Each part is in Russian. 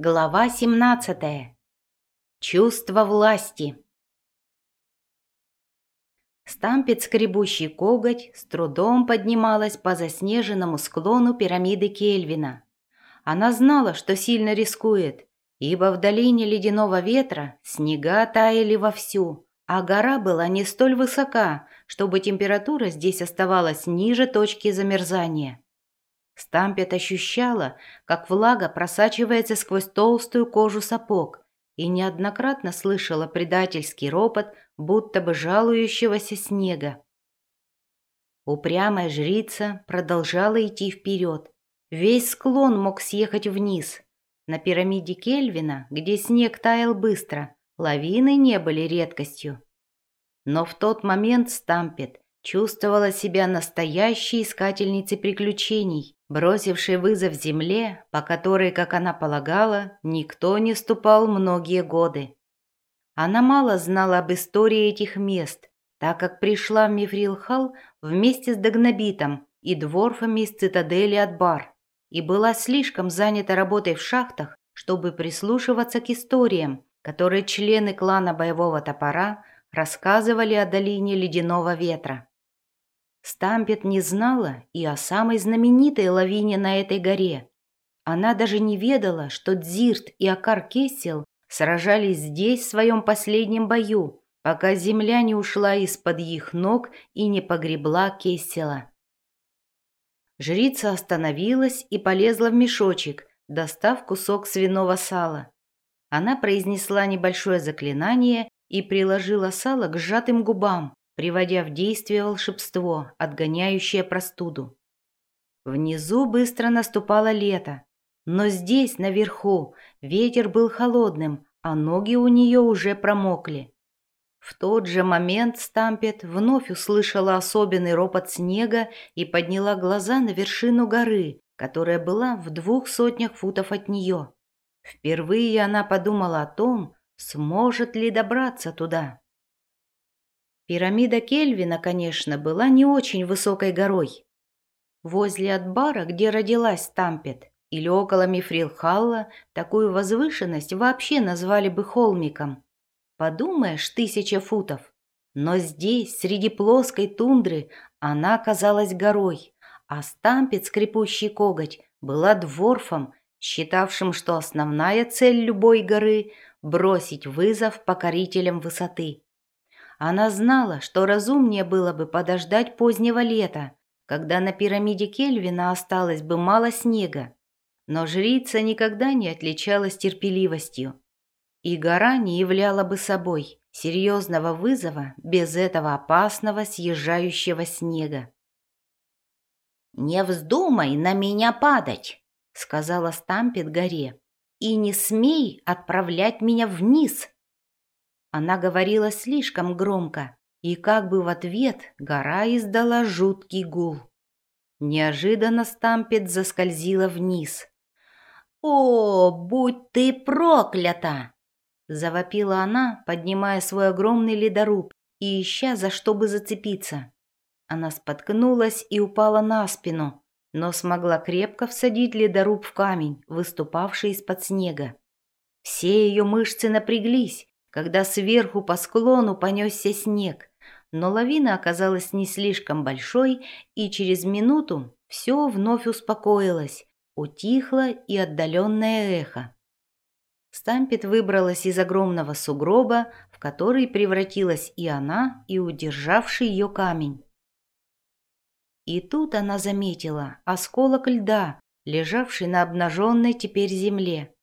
Глава 17. Чувство власти. Стампет скребущий коготь с трудом поднималась по заснеженному склону пирамиды Кельвина. Она знала, что сильно рискует, ибо в долине ледяного ветра снега таяли вовсю, а гора была не столь высока, чтобы температура здесь оставалась ниже точки замерзания. Стампет ощущала, как влага просачивается сквозь толстую кожу сапог, и неоднократно слышала предательский ропот, будто бы жалующегося снега. Упрямая жрица продолжала идти вперед. Весь склон мог съехать вниз. На пирамиде Кельвина, где снег таял быстро, лавины не были редкостью. Но в тот момент Стампет чувствовала себя настоящей искательницей приключений, бросивший вызов земле, по которой, как она полагала, никто не ступал многие годы. Она мало знала об истории этих мест, так как пришла в Мифрилхал вместе с Дагнобитом и дворфами из цитадели Адбар и была слишком занята работой в шахтах, чтобы прислушиваться к историям, которые члены клана Боевого Топора рассказывали о долине Ледяного Ветра. Стампет не знала и о самой знаменитой лавине на этой горе. Она даже не ведала, что Дзирт и Акар Кесел сражались здесь в своем последнем бою, пока земля не ушла из-под их ног и не погребла Кесела. Жрица остановилась и полезла в мешочек, достав кусок свиного сала. Она произнесла небольшое заклинание и приложила сало к сжатым губам, приводя в действие волшебство, отгоняющее простуду. Внизу быстро наступало лето, но здесь, наверху, ветер был холодным, а ноги у нее уже промокли. В тот же момент Стампет вновь услышала особенный ропот снега и подняла глаза на вершину горы, которая была в двух сотнях футов от нее. Впервые она подумала о том, сможет ли добраться туда. Пирамида Кельвина, конечно, была не очень высокой горой. Возле Адбара, где родилась Тампет, или около Мифрилхалла, такую возвышенность вообще назвали бы холмиком. Подумаешь, тысяча футов. Но здесь, среди плоской тундры, она казалась горой, а Стампет, скрипущий коготь, была дворфом, считавшим, что основная цель любой горы – бросить вызов покорителям высоты. Она знала, что разумнее было бы подождать позднего лета, когда на пирамиде Кельвина осталось бы мало снега. Но жрица никогда не отличалась терпеливостью. И гора не являла бы собой серьезного вызова без этого опасного съезжающего снега. «Не вздумай на меня падать!» — сказала Стампет горе. «И не смей отправлять меня вниз!» Она говорила слишком громко, и как бы в ответ гора издала жуткий гул. Неожиданно Стампет заскользила вниз. «О, будь ты проклята!» Завопила она, поднимая свой огромный ледоруб и ища, за что бы зацепиться. Она споткнулась и упала на спину, но смогла крепко всадить ледоруб в камень, выступавший из-под снега. Все ее мышцы напряглись, когда сверху по склону понесся снег, но лавина оказалась не слишком большой, и через минуту все вновь успокоилось, утихло и отдаленное эхо. Стампет выбралась из огромного сугроба, в который превратилась и она, и удержавший ее камень. И тут она заметила осколок льда, лежавший на обнаженной теперь земле.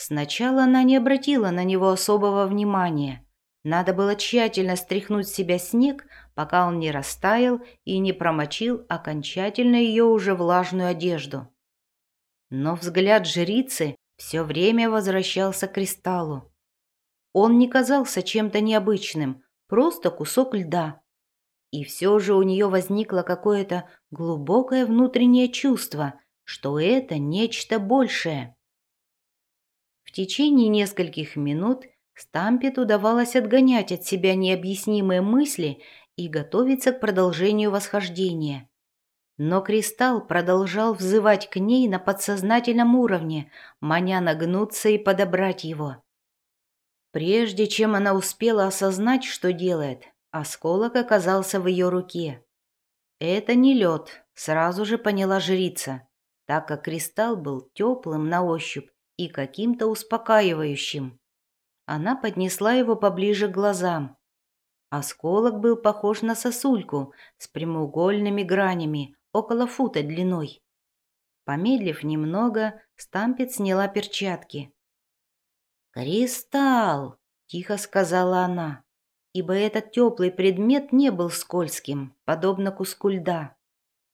Сначала она не обратила на него особого внимания. Надо было тщательно стряхнуть с себя снег, пока он не растаял и не промочил окончательно ее уже влажную одежду. Но взгляд жрицы все время возвращался к кристаллу. Он не казался чем-то необычным, просто кусок льда. И все же у нее возникло какое-то глубокое внутреннее чувство, что это нечто большее. В течение нескольких минут Стампет удавалось отгонять от себя необъяснимые мысли и готовиться к продолжению восхождения. Но кристалл продолжал взывать к ней на подсознательном уровне, маня нагнуться и подобрать его. Прежде чем она успела осознать, что делает, осколок оказался в ее руке. Это не лед, сразу же поняла жрица, так как кристалл был теплым на ощупь и каким-то успокаивающим. Она поднесла его поближе к глазам. Осколок был похож на сосульку с прямоугольными гранями, около фута длиной. Помедлив немного, Стампет сняла перчатки. «Кристалл!» — тихо сказала она, ибо этот теплый предмет не был скользким, подобно куску льда.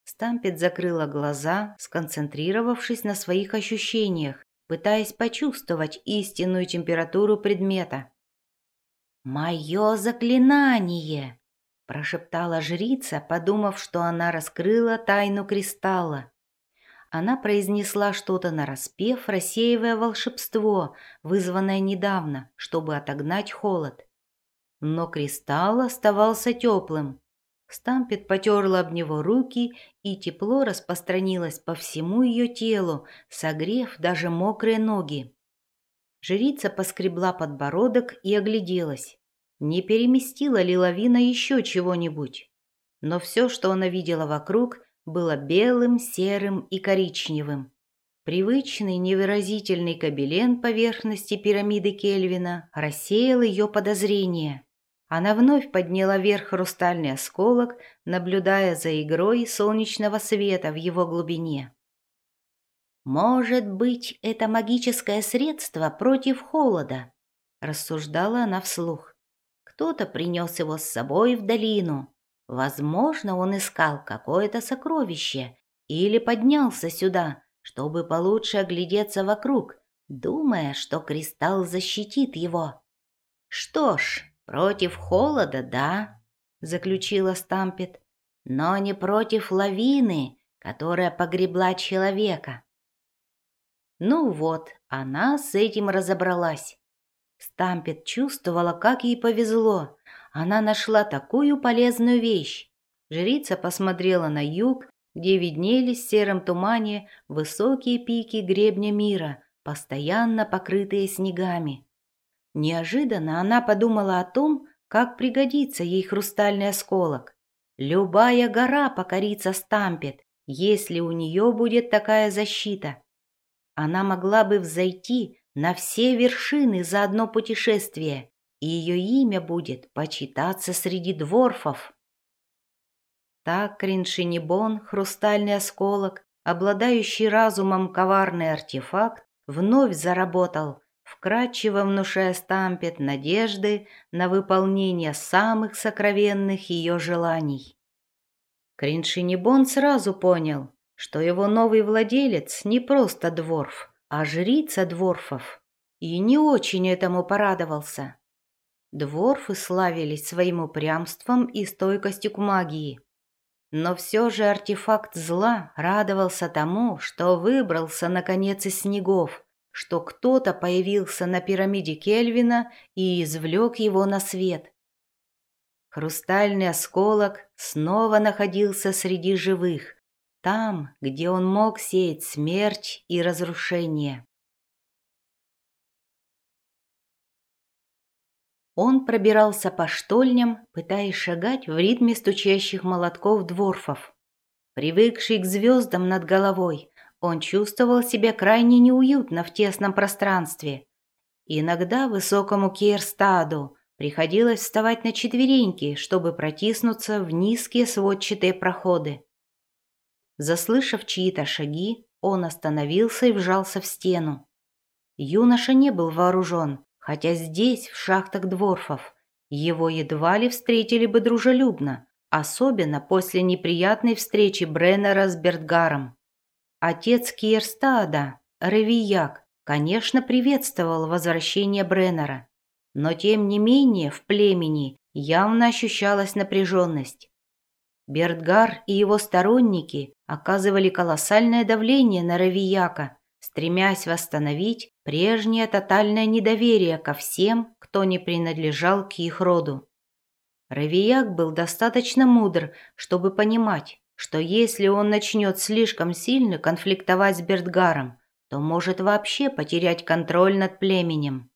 Стампет закрыла глаза, сконцентрировавшись на своих ощущениях, пытаясь почувствовать истинную температуру предмета. «Мое заклинание!» – прошептала жрица, подумав, что она раскрыла тайну кристалла. Она произнесла что-то нараспев, рассеивая волшебство, вызванное недавно, чтобы отогнать холод. Но кристалл оставался теплым. Стампет потерла об него руки, и тепло распространилось по всему ее телу, согрев даже мокрые ноги. Жрица поскребла подбородок и огляделась. Не переместила ли лавина еще чего-нибудь? Но все, что она видела вокруг, было белым, серым и коричневым. Привычный невыразительный кабелен поверхности пирамиды Кельвина рассеял ее подозрения. Она вновь подняла вверх хрустальный осколок, наблюдая за игрой солнечного света в его глубине. «Может быть, это магическое средство против холода?» – рассуждала она вслух. «Кто-то принес его с собой в долину. Возможно, он искал какое-то сокровище или поднялся сюда, чтобы получше оглядеться вокруг, думая, что кристалл защитит его. Что ж, «Против холода, да», — заключила Стампет, «но не против лавины, которая погребла человека». Ну вот, она с этим разобралась. Стампет чувствовала, как ей повезло. Она нашла такую полезную вещь. Жрица посмотрела на юг, где виднелись в сером тумане высокие пики гребня мира, постоянно покрытые снегами. Неожиданно она подумала о том, как пригодится ей хрустальный осколок. Любая гора покорится Стампет, если у нее будет такая защита. Она могла бы взойти на все вершины за одно путешествие, и ее имя будет почитаться среди дворфов. Так Криншинибон, хрустальный осколок, обладающий разумом коварный артефакт, вновь заработал, вкрадчиво внушая Стампет надежды на выполнение самых сокровенных ее желаний. Криншинибон сразу понял, что его новый владелец не просто дворф, а жрица дворфов, и не очень этому порадовался. Дворфы славились своим упрямством и стойкостью к магии. Но все же артефакт зла радовался тому, что выбрался наконец из снегов, что кто-то появился на пирамиде Кельвина и извлек его на свет. Хрустальный осколок снова находился среди живых, там, где он мог сеять смерть и разрушение. Он пробирался по штольням, пытаясь шагать в ритме стучащих молотков дворфов. Привыкший к звездам над головой, он чувствовал себя крайне неуютно в тесном пространстве. Иногда высокому Кирстаду приходилось вставать на четвереньки, чтобы протиснуться в низкие сводчатые проходы. Заслышав чьи-то шаги, он остановился и вжался в стену. Юноша не был вооружен, хотя здесь, в шахтах дворфов, его едва ли встретили бы дружелюбно, особенно после неприятной встречи Бреннера с Бертгаром. Отец Кирстада, Ревияк, конечно, приветствовал возвращение Бреннера, но тем не менее в племени явно ощущалась напряженность. Бертгар и его сторонники оказывали колоссальное давление на Равияка, стремясь восстановить прежнее тотальное недоверие ко всем, кто не принадлежал к их роду. Равияк был достаточно мудр, чтобы понимать, что если он начнет слишком сильно конфликтовать с Бертгаром, то может вообще потерять контроль над племенем.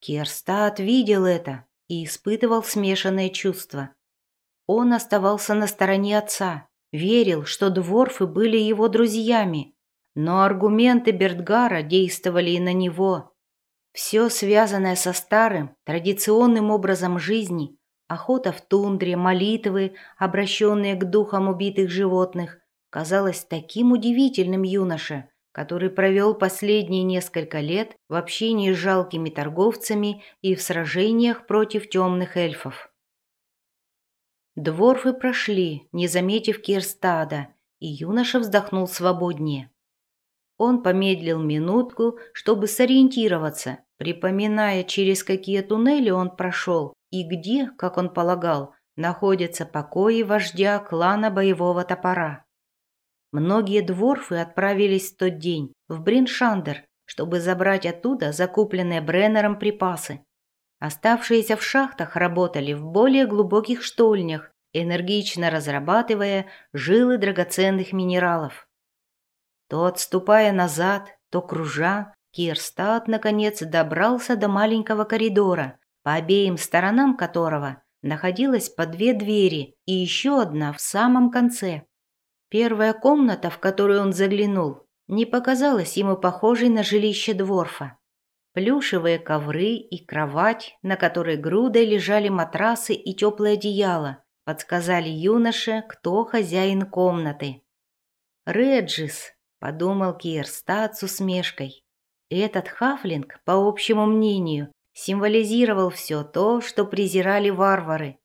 Керстат видел это и испытывал смешанные чувства. Он оставался на стороне отца, верил, что дворфы были его друзьями, но аргументы Бертгара действовали и на него. Все связанное со старым, традиционным образом жизни, охота в тундре, молитвы, обращенные к духам убитых животных, казалось таким удивительным юноше, который провел последние несколько лет в общении с жалкими торговцами и в сражениях против темных эльфов. Дворфы прошли, не заметив Кирстада, и юноша вздохнул свободнее. Он помедлил минутку, чтобы сориентироваться, припоминая, через какие туннели он прошел и где, как он полагал, находятся покои вождя клана боевого топора. Многие дворфы отправились в тот день в Бриншандер, чтобы забрать оттуда закупленные Бреннером припасы. Оставшиеся в шахтах работали в более глубоких штольнях, энергично разрабатывая жилы драгоценных минералов. То отступая назад, то кружа, Кирстад, наконец, добрался до маленького коридора, по обеим сторонам которого находилось по две двери и еще одна в самом конце. Первая комната, в которую он заглянул, не показалась ему похожей на жилище Дворфа. Плюшевые ковры и кровать, на которой грудой лежали матрасы и теплое одеяло, подсказали юноше, кто хозяин комнаты. «Реджис», — подумал Кирстат с усмешкой. Этот хафлинг, по общему мнению, символизировал все то, что презирали варвары.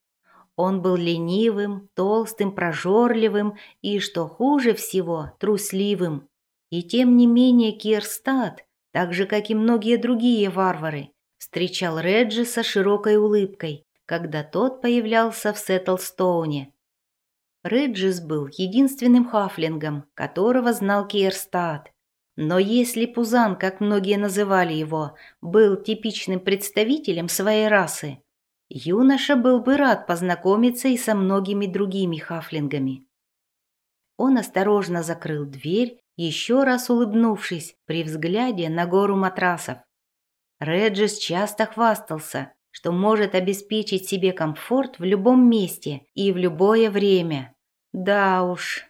Он был ленивым, толстым, прожорливым и, что хуже всего, трусливым. И тем не менее Кирстат так же, как и многие другие варвары, встречал Реджиса широкой улыбкой, когда тот появлялся в Сеттлстоуне. Реджис был единственным хафлингом, которого знал Кирстад. Но если Пузан, как многие называли его, был типичным представителем своей расы, юноша был бы рад познакомиться и со многими другими хафлингами. Он осторожно закрыл дверь еще раз улыбнувшись при взгляде на гору матрасов. Реджис часто хвастался, что может обеспечить себе комфорт в любом месте и в любое время. Да уж.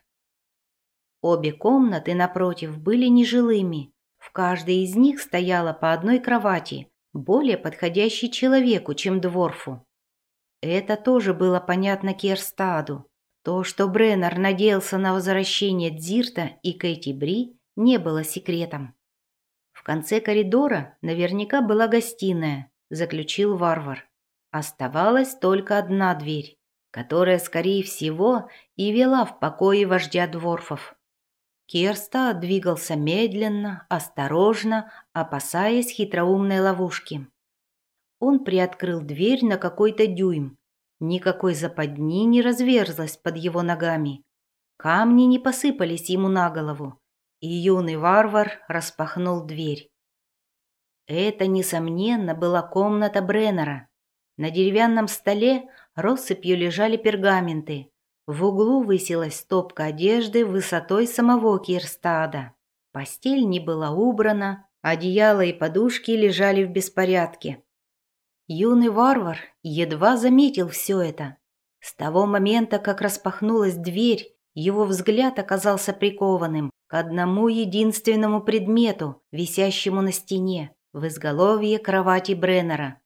Обе комнаты напротив были нежилыми. В каждой из них стояла по одной кровати, более подходящей человеку, чем дворфу. Это тоже было понятно Керстаду. То, что Бреннер надеялся на возвращение Дзирта и Кэти Бри, не было секретом. В конце коридора наверняка была гостиная, заключил варвар. Оставалась только одна дверь, которая, скорее всего, и вела в покое вождя дворфов. Керста двигался медленно, осторожно, опасаясь хитроумной ловушки. Он приоткрыл дверь на какой-то дюйм, Никакой западни не разверзлась под его ногами. Камни не посыпались ему на голову, и юный варвар распахнул дверь. Это, несомненно, была комната Бреннера. На деревянном столе россыпью лежали пергаменты. В углу высилась стопка одежды высотой самого Кирстада. Постель не была убрана, одеяло и подушки лежали в беспорядке. Юный варвар едва заметил все это. С того момента, как распахнулась дверь, его взгляд оказался прикованным к одному единственному предмету, висящему на стене, в изголовье кровати Бреннера.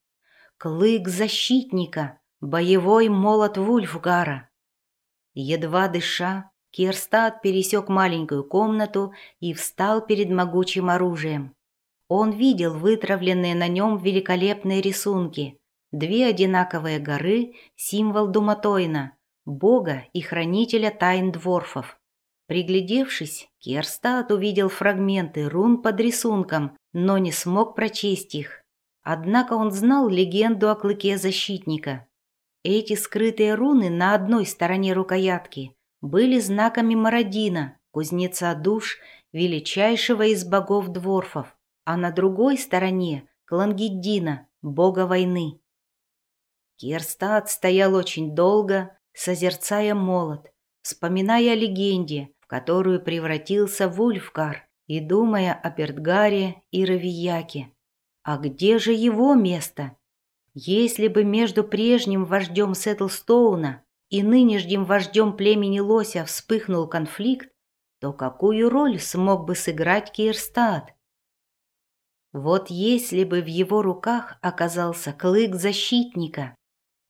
Клык защитника, боевой молот Вульфгара. Едва дыша, Кирстад пересек маленькую комнату и встал перед могучим оружием. Он видел вытравленные на нем великолепные рисунки. Две одинаковые горы – символ Думатойна, бога и хранителя тайн дворфов. Приглядевшись, Керстат увидел фрагменты рун под рисунком, но не смог прочесть их. Однако он знал легенду о клыке защитника. Эти скрытые руны на одной стороне рукоятки были знаками Мародина, кузнеца душ, величайшего из богов дворфов а на другой стороне Клангиддина, бога войны. Кирстад стоял очень долго, созерцая молот, вспоминая о легенде, в которую превратился Вульфгар, и думая о Бертгаре и Равияке. А где же его место? Если бы между прежним вождем Сеттлстоуна и нынешним вождем племени Лося вспыхнул конфликт, то какую роль смог бы сыграть Кирстад? Вот если бы в его руках оказался клык защитника,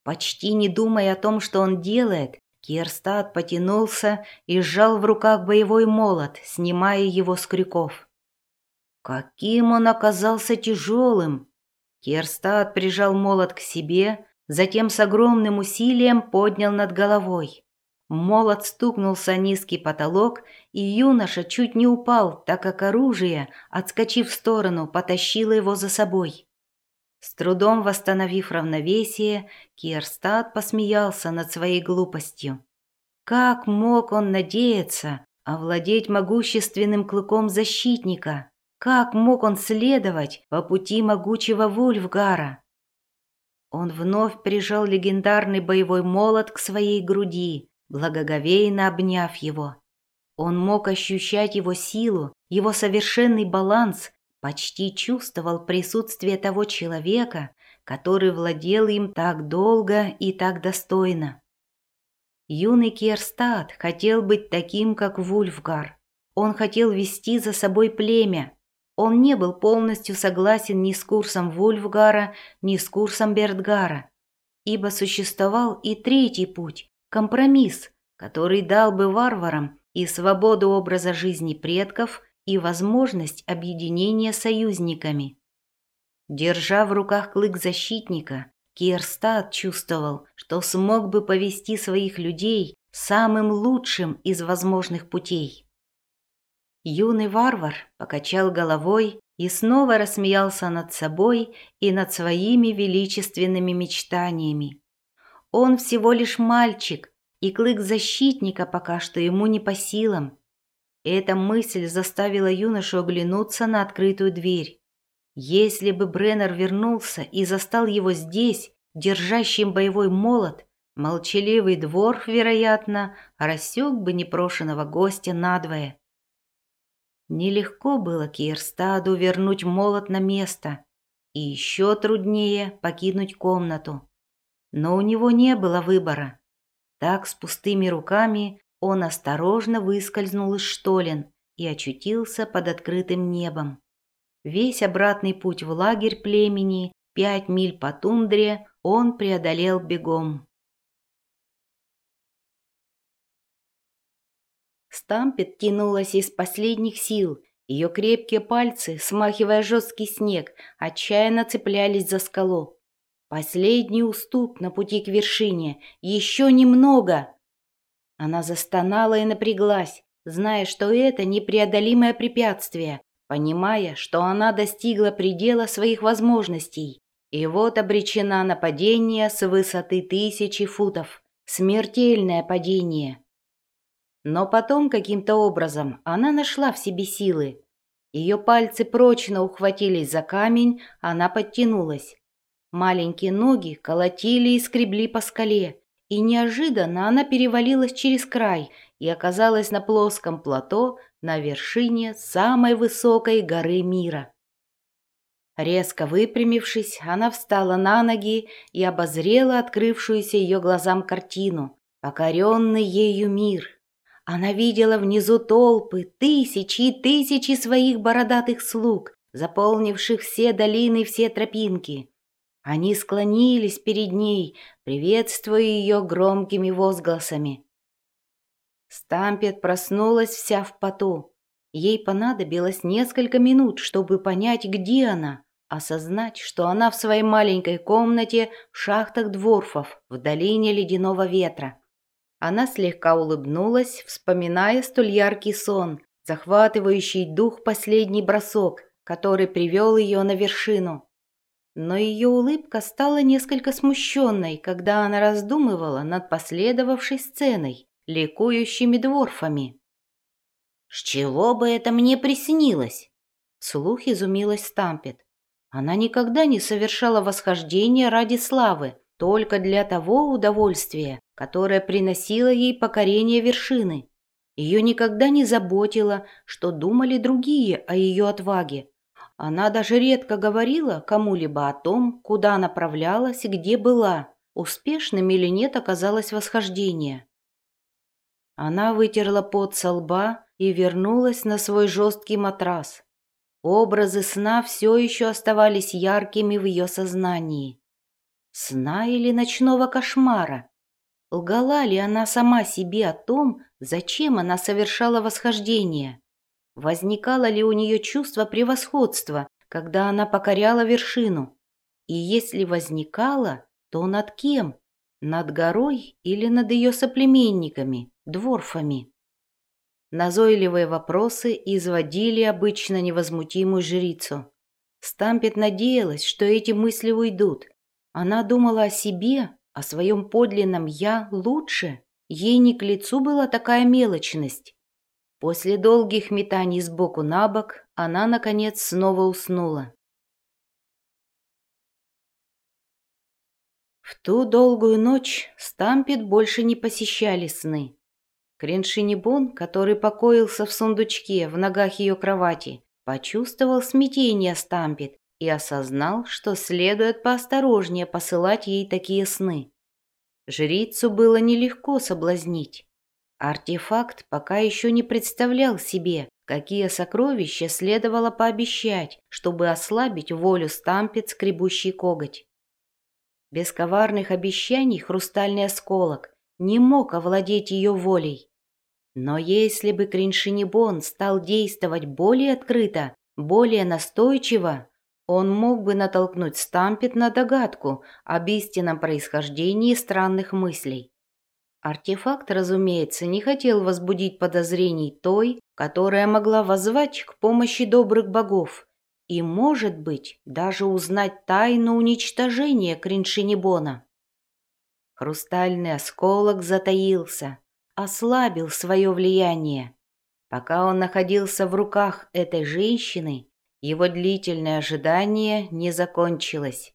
почти не думая о том, что он делает, Кирстад потянулся и сжал в руках боевой молот, снимая его с крюков. Каким он оказался тяжелым! Кирстад прижал молот к себе, затем с огромным усилием поднял над головой. Молот стукнулся низкий потолок, и юноша чуть не упал, так как оружие, отскочив в сторону, потащило его за собой. С трудом восстановив равновесие, Кирстад посмеялся над своей глупостью. Как мог он надеяться овладеть могущественным клыком защитника? Как мог он следовать по пути могучего Вульфгара? Он вновь прижал легендарный боевой молот к своей груди, благоговейно обняв его. Он мог ощущать его силу, его совершенный баланс почти чувствовал присутствие того человека, который владел им так долго и так достойно. Юный Керстад хотел быть таким, как Вульфгар. Он хотел вести за собой племя. Он не был полностью согласен ни с курсом Вульфгара, ни с курсом Бертгара, ибо существовал и третий путь – компромисс, который дал бы варварам и свободу образа жизни предков – и возможность объединения союзниками. Держа в руках клык защитника, Кирстад чувствовал, что смог бы повести своих людей самым лучшим из возможных путей. Юный варвар покачал головой и снова рассмеялся над собой и над своими величественными мечтаниями. Он всего лишь мальчик, и клык защитника пока что ему не по силам. Эта мысль заставила юношу оглянуться на открытую дверь. Если бы Бреннер вернулся и застал его здесь, держащим боевой молот, молчаливый двор, вероятно, рассек бы непрошенного гостя надвое. Нелегко было Кирстаду вернуть молот на место, и еще труднее покинуть комнату. Но у него не было выбора. Так с пустыми руками он осторожно выскользнул из штолен и очутился под открытым небом. Весь обратный путь в лагерь племени, пять миль по тундре, он преодолел бегом. Стампет тянулась из последних сил. Ее крепкие пальцы, смахивая жесткий снег, отчаянно цеплялись за скалу. Последний уступ на пути к вершине. Еще немного. Она застонала и напряглась, зная, что это непреодолимое препятствие, понимая, что она достигла предела своих возможностей. И вот обречена на падение с высоты тысячи футов. Смертельное падение. Но потом каким-то образом она нашла в себе силы. Ее пальцы прочно ухватились за камень, она подтянулась. Маленькие ноги колотили и скребли по скале, и неожиданно она перевалилась через край и оказалась на плоском плато на вершине самой высокой горы мира. Резко выпрямившись, она встала на ноги и обозрела открывшуюся ее глазам картину, покоренный ею мир. Она видела внизу толпы, тысячи и тысячи своих бородатых слуг, заполнивших все долины и все тропинки. Они склонились перед ней, приветствуя ее громкими возгласами. Стампет проснулась вся в поту. Ей понадобилось несколько минут, чтобы понять, где она, осознать, что она в своей маленькой комнате в шахтах дворфов в долине ледяного ветра. Она слегка улыбнулась, вспоминая столь яркий сон, захватывающий дух последний бросок, который привел ее на вершину. Но ее улыбка стала несколько смущенной, когда она раздумывала над последовавшей сценой, ликующими дворфами. «С чего бы это мне приснилось?» Слух изумилась Стампет. Она никогда не совершала восхождения ради славы, только для того удовольствия, которое приносило ей покорение вершины. Ее никогда не заботило, что думали другие о ее отваге. Она даже редко говорила кому-либо о том, куда направлялась и где была, успешным или нет оказалось восхождение. Она вытерла пот со лба и вернулась на свой жесткий матрас. Образы сна все еще оставались яркими в ее сознании. Сна или ночного кошмара? Лгала ли она сама себе о том, зачем она совершала восхождение? Возникало ли у нее чувство превосходства, когда она покоряла вершину? И если возникало, то над кем? Над горой или над ее соплеменниками, дворфами? Назойливые вопросы изводили обычно невозмутимую жрицу. Стампет надеялась, что эти мысли уйдут. Она думала о себе, о своем подлинном «я» лучше. Ей не к лицу была такая мелочность. После долгих метаний сбоку на бок она, наконец, снова уснула. В ту долгую ночь Стампет больше не посещали сны. Креншинибон, который покоился в сундучке в ногах ее кровати, почувствовал смятение Стампет и осознал, что следует поосторожнее посылать ей такие сны. Жрицу было нелегко соблазнить. Артефакт пока еще не представлял себе, какие сокровища следовало пообещать, чтобы ослабить волю Стампет скребущий коготь. Без коварных обещаний хрустальный осколок не мог овладеть ее волей. Но если бы Криншинибон стал действовать более открыто, более настойчиво, он мог бы натолкнуть Стампет на догадку об истинном происхождении странных мыслей. Артефакт, разумеется, не хотел возбудить подозрений той, которая могла воззвать к помощи добрых богов и, может быть, даже узнать тайну уничтожения Криншинибона. Хрустальный осколок затаился, ослабил свое влияние. Пока он находился в руках этой женщины, его длительное ожидание не закончилось.